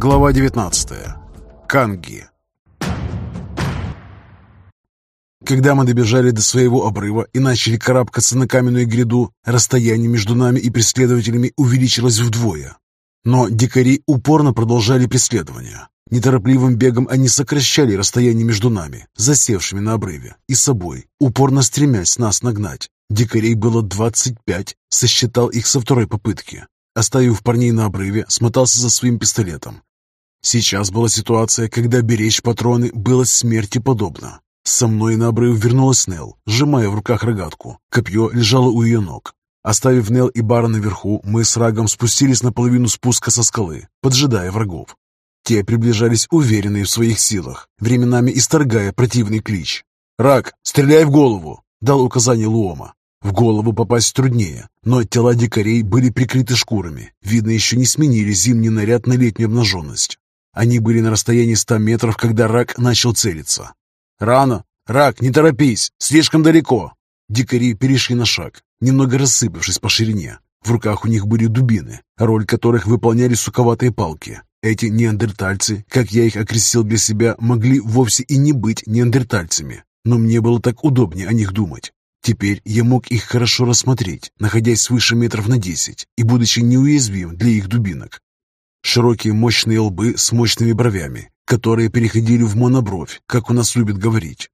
Глава 19. Канги. Когда мы добежали до своего обрыва и начали карабкаться на каменную гряду, расстояние между нами и преследователями увеличилось вдвое. Но дикари упорно продолжали преследование. Неторопливым бегом они сокращали расстояние между нами, засевшими на обрыве, и собой, упорно стремясь нас нагнать. Дикарей было двадцать пять, сосчитал их со второй попытки. Оставив парней на обрыве, смотался за своим пистолетом. Сейчас была ситуация, когда беречь патроны было смерти подобно. Со мной на обрыв вернулась Нел, сжимая в руках рогатку. Копье лежало у ее ног. Оставив Нел и Бара наверху, мы с Рагом спустились на половину спуска со скалы, поджидая врагов. Те приближались уверенные в своих силах, временами исторгая противный клич. «Рак, стреляй в голову!» — дал указание Луома. В голову попасть труднее, но тела дикарей были прикрыты шкурами. Видно, еще не сменили зимний наряд на летнюю обнаженность. Они были на расстоянии ста метров, когда рак начал целиться. «Рано! Рак, не торопись! Слишком далеко!» Дикари перешли на шаг, немного рассыпавшись по ширине. В руках у них были дубины, роль которых выполняли суковатые палки. Эти неандертальцы, как я их окрестил для себя, могли вовсе и не быть неандертальцами, но мне было так удобнее о них думать. Теперь я мог их хорошо рассмотреть, находясь свыше метров на десять и будучи неуязвим для их дубинок. Широкие мощные лбы с мощными бровями, которые переходили в монобровь, как у нас любят говорить.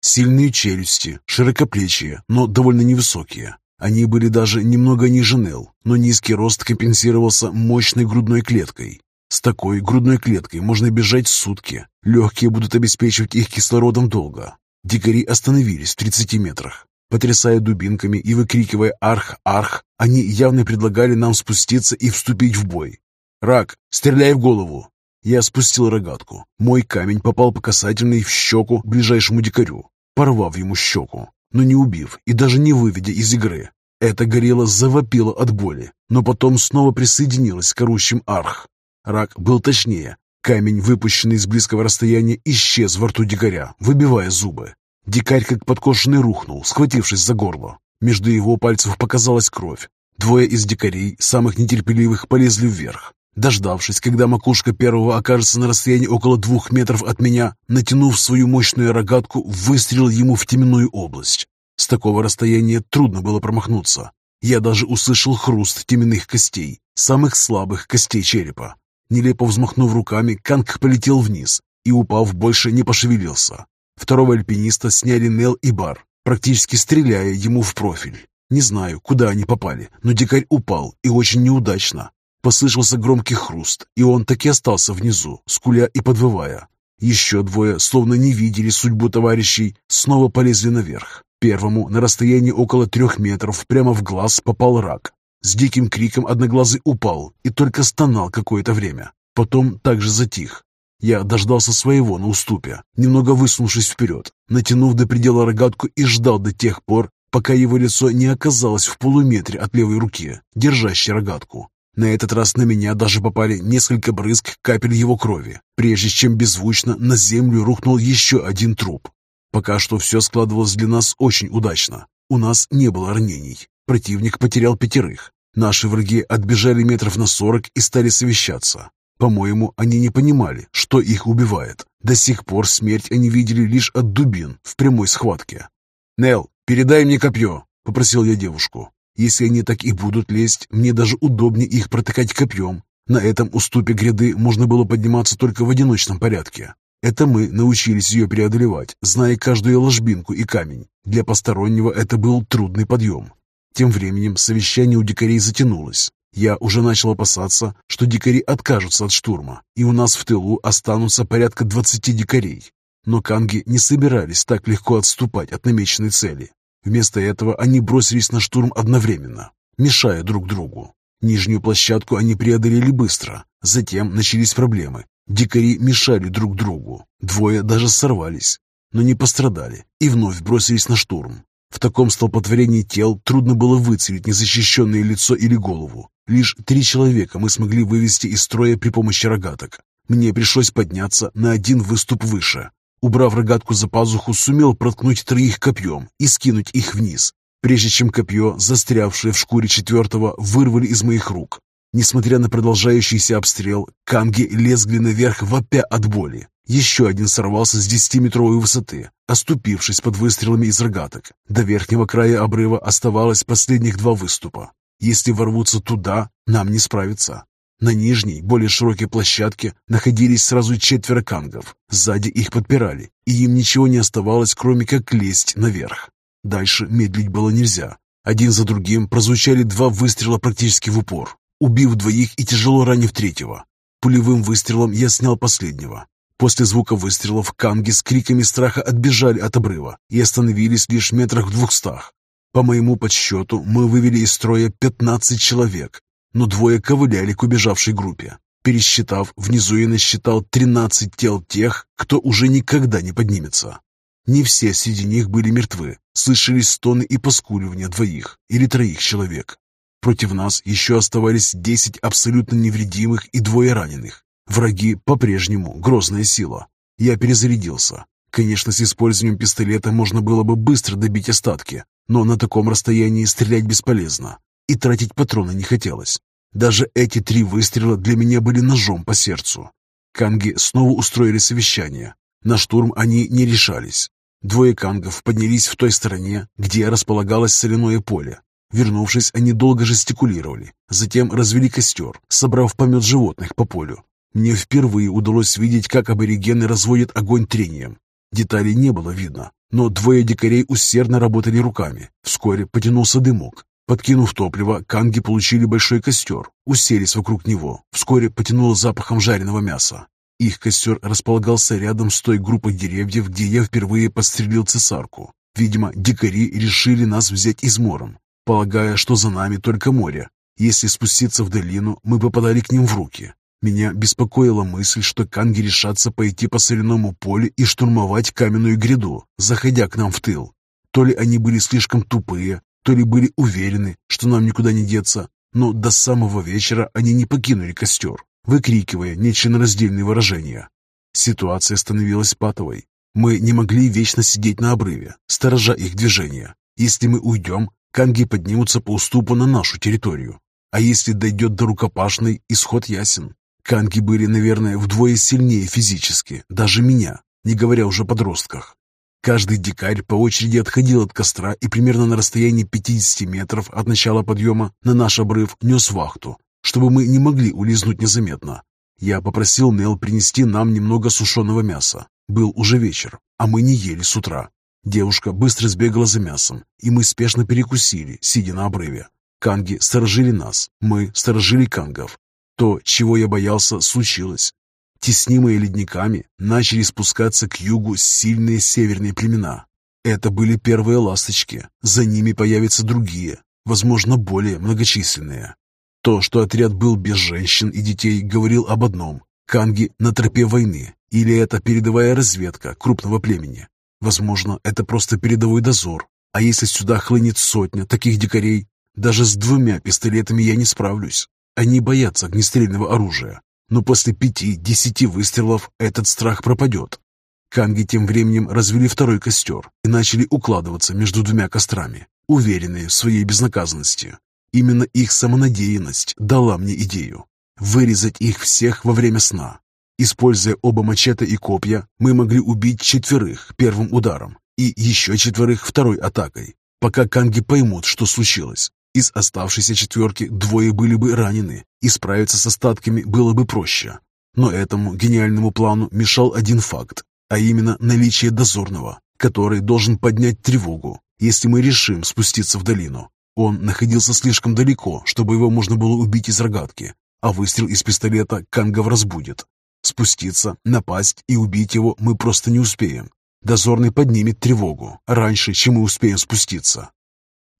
Сильные челюсти, широкоплечие, но довольно невысокие. Они были даже немного ниже Нел, но низкий рост компенсировался мощной грудной клеткой. С такой грудной клеткой можно бежать сутки. Легкие будут обеспечивать их кислородом долго. Дикари остановились в 30 метрах. Потрясая дубинками и выкрикивая «Арх! Арх!», они явно предлагали нам спуститься и вступить в бой. «Рак, стреляй в голову!» Я спустил рогатку. Мой камень попал по касательной в щеку ближайшему дикарю, порвав ему щеку, но не убив и даже не выведя из игры. Эта горело завопила от боли, но потом снова присоединилась к орущим арх. Рак был точнее. Камень, выпущенный с близкого расстояния, исчез во рту дикаря, выбивая зубы. Дикарь как подкошенный рухнул, схватившись за горло. Между его пальцев показалась кровь. Двое из дикарей, самых нетерпеливых, полезли вверх. Дождавшись, когда макушка первого окажется на расстоянии около двух метров от меня, натянув свою мощную рогатку, выстрелил ему в теменную область. С такого расстояния трудно было промахнуться. Я даже услышал хруст теменных костей, самых слабых костей черепа. Нелепо взмахнув руками, Канг полетел вниз и, упав, больше не пошевелился. Второго альпиниста сняли Нел и Бар, практически стреляя ему в профиль. Не знаю, куда они попали, но дикарь упал, и очень неудачно. Послышался громкий хруст, и он таки остался внизу, скуля и подвывая. Еще двое, словно не видели судьбу товарищей, снова полезли наверх. Первому на расстоянии около трех метров прямо в глаз попал рак. С диким криком одноглазый упал и только стонал какое-то время. Потом также затих, я дождался своего на уступе, немного высунувшись вперед, натянув до предела рогатку и ждал до тех пор, пока его лицо не оказалось в полуметре от левой руки, держащей рогатку. На этот раз на меня даже попали несколько брызг капель его крови, прежде чем беззвучно на землю рухнул еще один труп. Пока что все складывалось для нас очень удачно. У нас не было ранений. Противник потерял пятерых. Наши враги отбежали метров на сорок и стали совещаться. По-моему, они не понимали, что их убивает. До сих пор смерть они видели лишь от дубин в прямой схватке. «Нел, передай мне копье», — попросил я девушку. «Если они так и будут лезть, мне даже удобнее их протыкать копьем. На этом уступе гряды можно было подниматься только в одиночном порядке. Это мы научились ее преодолевать, зная каждую ложбинку и камень. Для постороннего это был трудный подъем. Тем временем совещание у дикарей затянулось. Я уже начал опасаться, что дикари откажутся от штурма, и у нас в тылу останутся порядка двадцати дикарей. Но канги не собирались так легко отступать от намеченной цели. Вместо этого они бросились на штурм одновременно, мешая друг другу. Нижнюю площадку они преодолели быстро. Затем начались проблемы. Дикари мешали друг другу. Двое даже сорвались, но не пострадали и вновь бросились на штурм. В таком столпотворении тел трудно было выцелить незащищенное лицо или голову. Лишь три человека мы смогли вывести из строя при помощи рогаток. Мне пришлось подняться на один выступ выше. Убрав рогатку за пазуху, сумел проткнуть троих копьем и скинуть их вниз, прежде чем копье, застрявшее в шкуре четвертого, вырвали из моих рук. Несмотря на продолжающийся обстрел, канги лезгли наверх вопя от боли. Еще один сорвался с десятиметровой высоты, оступившись под выстрелами из рогаток. До верхнего края обрыва оставалось последних два выступа. Если ворвутся туда, нам не справиться. На нижней, более широкой площадке находились сразу четверо кангов. Сзади их подпирали, и им ничего не оставалось, кроме как лезть наверх. Дальше медлить было нельзя. Один за другим прозвучали два выстрела практически в упор, убив двоих и тяжело ранив третьего. Пулевым выстрелом я снял последнего. После звука выстрелов канги с криками страха отбежали от обрыва и остановились лишь в метрах в двухстах. По моему подсчету, мы вывели из строя 15 человек, но двое ковыляли к убежавшей группе. Пересчитав, внизу я насчитал 13 тел тех, кто уже никогда не поднимется. Не все среди них были мертвы, слышались стоны и поскуливания двоих или троих человек. Против нас еще оставались 10 абсолютно невредимых и двое раненых. Враги по-прежнему грозная сила. Я перезарядился. Конечно, с использованием пистолета можно было бы быстро добить остатки, но на таком расстоянии стрелять бесполезно и тратить патроны не хотелось. Даже эти три выстрела для меня были ножом по сердцу. Канги снова устроили совещание. На штурм они не решались. Двое кангов поднялись в той стороне, где располагалось соляное поле. Вернувшись, они долго жестикулировали, затем развели костер, собрав помет животных по полю. Мне впервые удалось видеть, как аборигены разводят огонь трением. Деталей не было видно, но двое дикарей усердно работали руками. Вскоре потянулся дымок, Подкинув топливо, канги получили большой костер, уселись вокруг него. Вскоре потянуло запахом жареного мяса. Их костер располагался рядом с той группой деревьев, где я впервые подстрелил цесарку. Видимо, дикари решили нас взять измором, полагая, что за нами только море. Если спуститься в долину, мы попадали к ним в руки. Меня беспокоила мысль, что канги решатся пойти по соляному полю и штурмовать каменную гряду, заходя к нам в тыл. То ли они были слишком тупые, то ли были уверены, что нам никуда не деться, но до самого вечера они не покинули костер, выкрикивая нечленораздельные выражения. Ситуация становилась патовой. Мы не могли вечно сидеть на обрыве, сторожа их движения. Если мы уйдем, канги поднимутся по уступу на нашу территорию. А если дойдет до рукопашной, исход ясен. Канги были, наверное, вдвое сильнее физически, даже меня, не говоря уже о подростках. Каждый дикарь по очереди отходил от костра и примерно на расстоянии 50 метров от начала подъема на наш обрыв нес вахту, чтобы мы не могли улизнуть незаметно. Я попросил Нел принести нам немного сушеного мяса. Был уже вечер, а мы не ели с утра. Девушка быстро сбегала за мясом, и мы спешно перекусили, сидя на обрыве. Канги сторожили нас, мы сторожили кангов. То, чего я боялся, случилось теснимые ледниками, начали спускаться к югу сильные северные племена. Это были первые ласточки, за ними появятся другие, возможно, более многочисленные. То, что отряд был без женщин и детей, говорил об одном – Канги на тропе войны, или это передовая разведка крупного племени. Возможно, это просто передовой дозор, а если сюда хлынет сотня таких дикарей, даже с двумя пистолетами я не справлюсь. Они боятся огнестрельного оружия, но после пяти-десяти выстрелов этот страх пропадет. Канги тем временем развели второй костер и начали укладываться между двумя кострами, уверенные в своей безнаказанности. Именно их самонадеянность дала мне идею вырезать их всех во время сна. Используя оба мачете и копья, мы могли убить четверых первым ударом и еще четверых второй атакой, пока канги поймут, что случилось. Из оставшейся четверки двое были бы ранены, и справиться с остатками было бы проще. Но этому гениальному плану мешал один факт, а именно наличие дозорного, который должен поднять тревогу, если мы решим спуститься в долину. Он находился слишком далеко, чтобы его можно было убить из рогатки, а выстрел из пистолета Кангов разбудит. Спуститься, напасть и убить его мы просто не успеем. Дозорный поднимет тревогу раньше, чем мы успеем спуститься.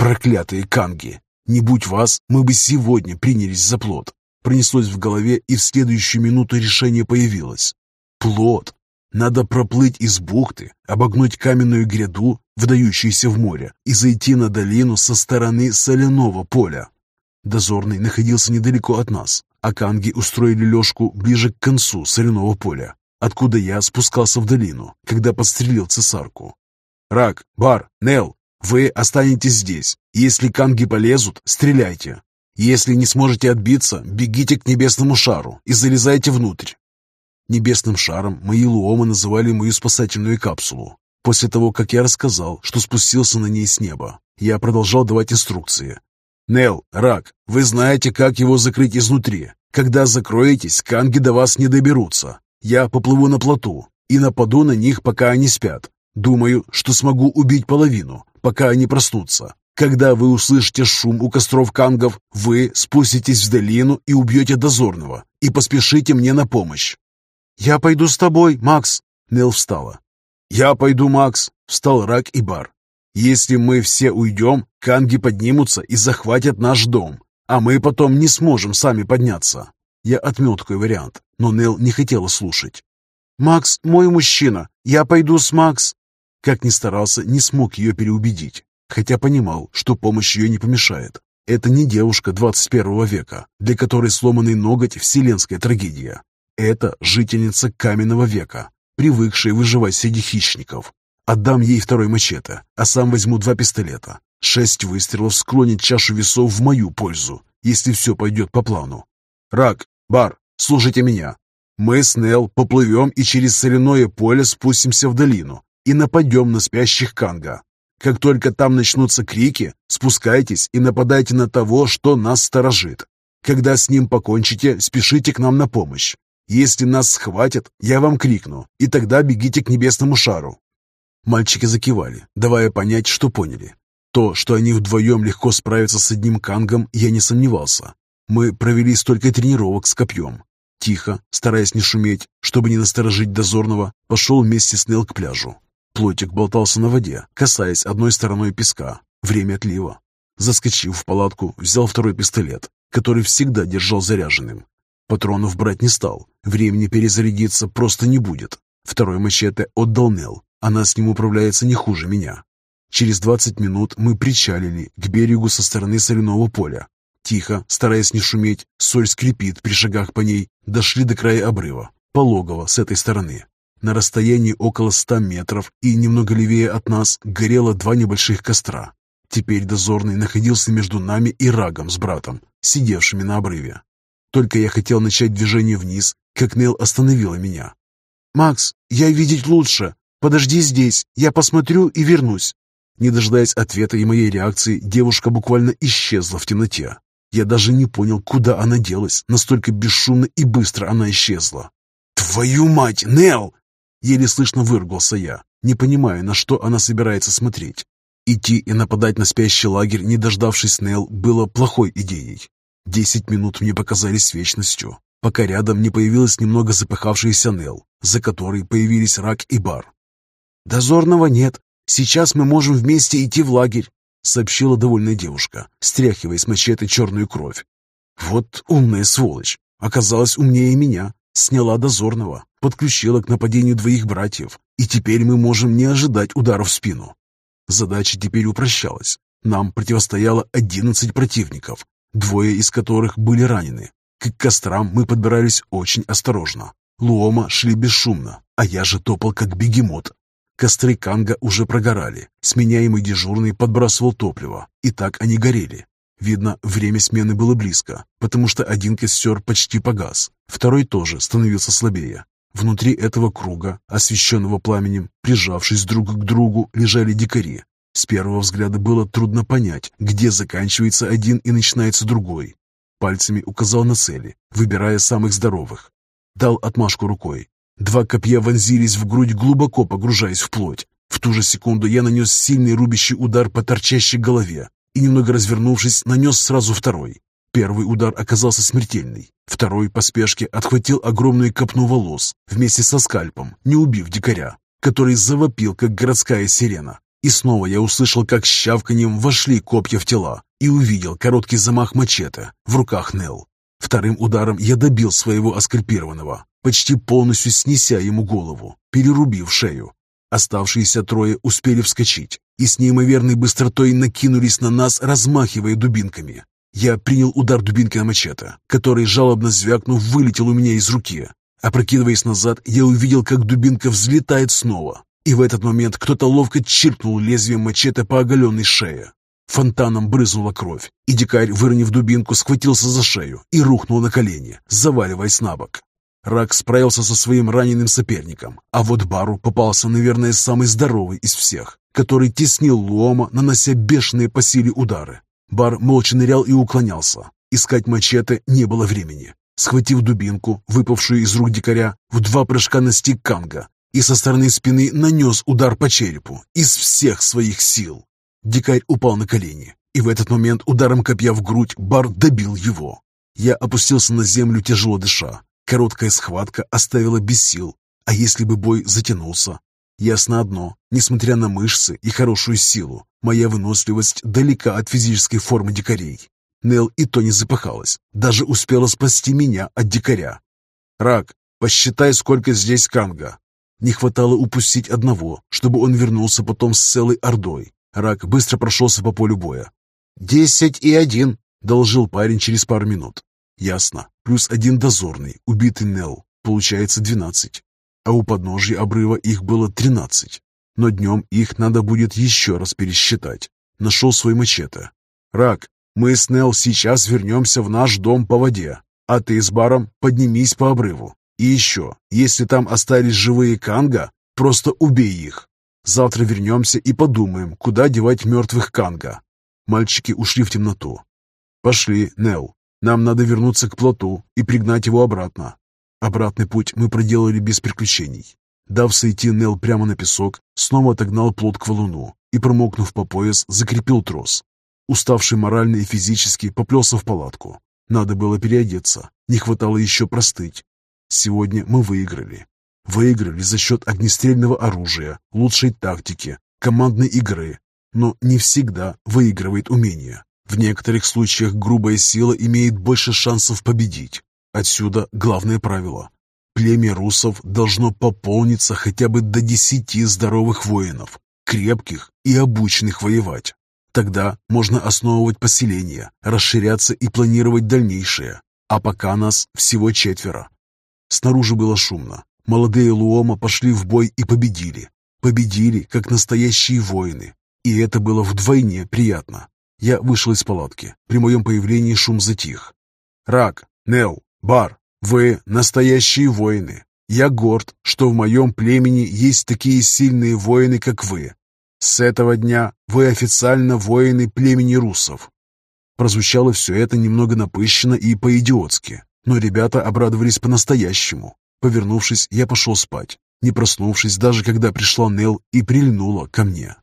Проклятые канги! Не будь вас, мы бы сегодня принялись за плод. Пронеслось в голове, и в следующую минуту решение появилось. Плод! Надо проплыть из бухты, обогнуть каменную гряду, вдающуюся в море, и зайти на долину со стороны соляного поля. Дозорный находился недалеко от нас, а канги устроили лёжку ближе к концу соляного поля, откуда я спускался в долину, когда подстрелил цесарку. «Рак, Бар, Нел, вы останетесь здесь. Если канги полезут, стреляйте. Если не сможете отбиться, бегите к небесному шару и залезайте внутрь. Небесным шаром мои луомы называли мою спасательную капсулу. После того, как я рассказал, что спустился на ней с неба, я продолжал давать инструкции. «Нел, Рак, вы знаете, как его закрыть изнутри. Когда закроетесь, канги до вас не доберутся. Я поплыву на плоту и нападу на них, пока они спят. Думаю, что смогу убить половину, пока они проснутся. Когда вы услышите шум у костров кангов, вы спуститесь в долину и убьете дозорного, и поспешите мне на помощь. «Я пойду с тобой, Макс!» Нел встала. «Я пойду, Макс!» Встал Рак и Бар. «Если мы все уйдем, канги поднимутся и захватят наш дом, а мы потом не сможем сами подняться». Я отмел такой вариант, но Нел не хотела слушать. «Макс мой мужчина, я пойду с Макс!» Как ни старался, не смог ее переубедить хотя понимал, что помощь ее не помешает. Это не девушка 21 века, для которой сломанный ноготь – вселенская трагедия. Это жительница каменного века, привыкшая выживать среди хищников. Отдам ей второй мачете, а сам возьму два пистолета. Шесть выстрелов склонит чашу весов в мою пользу, если все пойдет по плану. Рак, Бар, слушайте меня. Мы с Нел поплывем и через соляное поле спустимся в долину и нападем на спящих Канга. Как только там начнутся крики, спускайтесь и нападайте на того, что нас сторожит. Когда с ним покончите, спешите к нам на помощь. Если нас схватят, я вам крикну, и тогда бегите к небесному шару». Мальчики закивали, давая понять, что поняли. То, что они вдвоем легко справятся с одним кангом, я не сомневался. Мы провели столько тренировок с копьем. Тихо, стараясь не шуметь, чтобы не насторожить дозорного, пошел вместе с Нел к пляжу. Плотик болтался на воде, касаясь одной стороной песка. Время отлива. Заскочив в палатку, взял второй пистолет, который всегда держал заряженным. Патронов брать не стал. Времени перезарядиться просто не будет. Второй мачете отдал Нел. Она с ним управляется не хуже меня. Через двадцать минут мы причалили к берегу со стороны соляного поля. Тихо, стараясь не шуметь, соль скрипит при шагах по ней, дошли до края обрыва, пологово с этой стороны. На расстоянии около ста метров и немного левее от нас горело два небольших костра. Теперь дозорный находился между нами и Рагом с братом, сидевшими на обрыве. Только я хотел начать движение вниз, как Нел остановила меня. «Макс, я видеть лучше. Подожди здесь, я посмотрю и вернусь». Не дожидаясь ответа и моей реакции, девушка буквально исчезла в темноте. Я даже не понял, куда она делась, настолько бесшумно и быстро она исчезла. «Твою мать, Нел!» Еле слышно выругался я, не понимая, на что она собирается смотреть. Идти и нападать на спящий лагерь, не дождавшись Нел, было плохой идеей. Десять минут мне показались вечностью, пока рядом не появилась немного запыхавшаяся Нел, за которой появились Рак и Бар. «Дозорного нет. Сейчас мы можем вместе идти в лагерь», сообщила довольная девушка, стряхивая с мачете черную кровь. «Вот умная сволочь. Оказалась умнее меня. Сняла дозорного, подключила к нападению двоих братьев, и теперь мы можем не ожидать удара в спину. Задача теперь упрощалась. Нам противостояло одиннадцать противников, двое из которых были ранены. К кострам мы подбирались очень осторожно. Луома шли бесшумно, а я же топал как бегемот. Костры Канга уже прогорали. Сменяемый дежурный подбрасывал топливо, и так они горели. Видно, время смены было близко, потому что один костер почти погас, второй тоже становился слабее. Внутри этого круга, освещенного пламенем, прижавшись друг к другу, лежали дикари. С первого взгляда было трудно понять, где заканчивается один и начинается другой. Пальцами указал на цели, выбирая самых здоровых. Дал отмашку рукой. Два копья вонзились в грудь, глубоко погружаясь в плоть. В ту же секунду я нанес сильный рубящий удар по торчащей голове, и, немного развернувшись, нанес сразу второй. Первый удар оказался смертельный. Второй по спешке отхватил огромную копну волос вместе со скальпом, не убив дикаря, который завопил, как городская сирена. И снова я услышал, как щавканьем вошли копья в тела и увидел короткий замах мачете в руках Нел. Вторым ударом я добил своего аскальпированного, почти полностью снеся ему голову, перерубив шею. Оставшиеся трое успели вскочить и с неимоверной быстротой накинулись на нас, размахивая дубинками. Я принял удар дубинки на мачете, который, жалобно звякнув, вылетел у меня из руки. Опрокидываясь назад, я увидел, как дубинка взлетает снова. И в этот момент кто-то ловко чиркнул лезвием мачете по оголенной шее. Фонтаном брызнула кровь, и дикарь, выронив дубинку, схватился за шею и рухнул на колени, заваливаясь на бок. Рак справился со своим раненым соперником, а вот Бару попался, наверное, самый здоровый из всех, который теснил Луома, нанося бешеные по силе удары. Бар молча нырял и уклонялся. Искать мачете не было времени. Схватив дубинку, выпавшую из рук дикаря, в два прыжка настиг Канга и со стороны спины нанес удар по черепу из всех своих сил. Дикарь упал на колени, и в этот момент ударом копья в грудь Бар добил его. Я опустился на землю, тяжело дыша. Короткая схватка оставила без сил, а если бы бой затянулся? Ясно одно, несмотря на мышцы и хорошую силу, моя выносливость далека от физической формы дикарей. Нел и то не запахалась, даже успела спасти меня от дикаря. «Рак, посчитай, сколько здесь канга». Не хватало упустить одного, чтобы он вернулся потом с целой ордой. Рак быстро прошелся по полю боя. «Десять и один», — доложил парень через пару минут. «Ясно. Плюс один дозорный, убитый Нел. Получается двенадцать. А у подножья обрыва их было тринадцать. Но днем их надо будет еще раз пересчитать. Нашел свой мачете. «Рак, мы с Нел сейчас вернемся в наш дом по воде, а ты с Баром поднимись по обрыву. И еще, если там остались живые канга, просто убей их. Завтра вернемся и подумаем, куда девать мертвых Канга. Мальчики ушли в темноту. Пошли, Нел. Нам надо вернуться к плоту и пригнать его обратно. Обратный путь мы проделали без приключений. Дав сойти Нел прямо на песок, снова отогнал плот к валуну и, промокнув по пояс, закрепил трос. Уставший морально и физически, поплелся в палатку. Надо было переодеться, не хватало еще простыть. Сегодня мы выиграли. Выиграли за счет огнестрельного оружия, лучшей тактики, командной игры. Но не всегда выигрывает умение. В некоторых случаях грубая сила имеет больше шансов победить. Отсюда главное правило. Племя русов должно пополниться хотя бы до десяти здоровых воинов, крепких и обученных воевать. Тогда можно основывать поселения, расширяться и планировать дальнейшее. А пока нас всего четверо. Снаружи было шумно. Молодые Луома пошли в бой и победили. Победили, как настоящие воины. И это было вдвойне приятно. Я вышел из палатки. При моем появлении шум затих. «Рак, Нел, Бар, вы настоящие воины. Я горд, что в моем племени есть такие сильные воины, как вы. С этого дня вы официально воины племени русов». Прозвучало все это немного напыщенно и по-идиотски, но ребята обрадовались по-настоящему. Повернувшись, я пошел спать, не проснувшись даже когда пришла Нел и прильнула ко мне.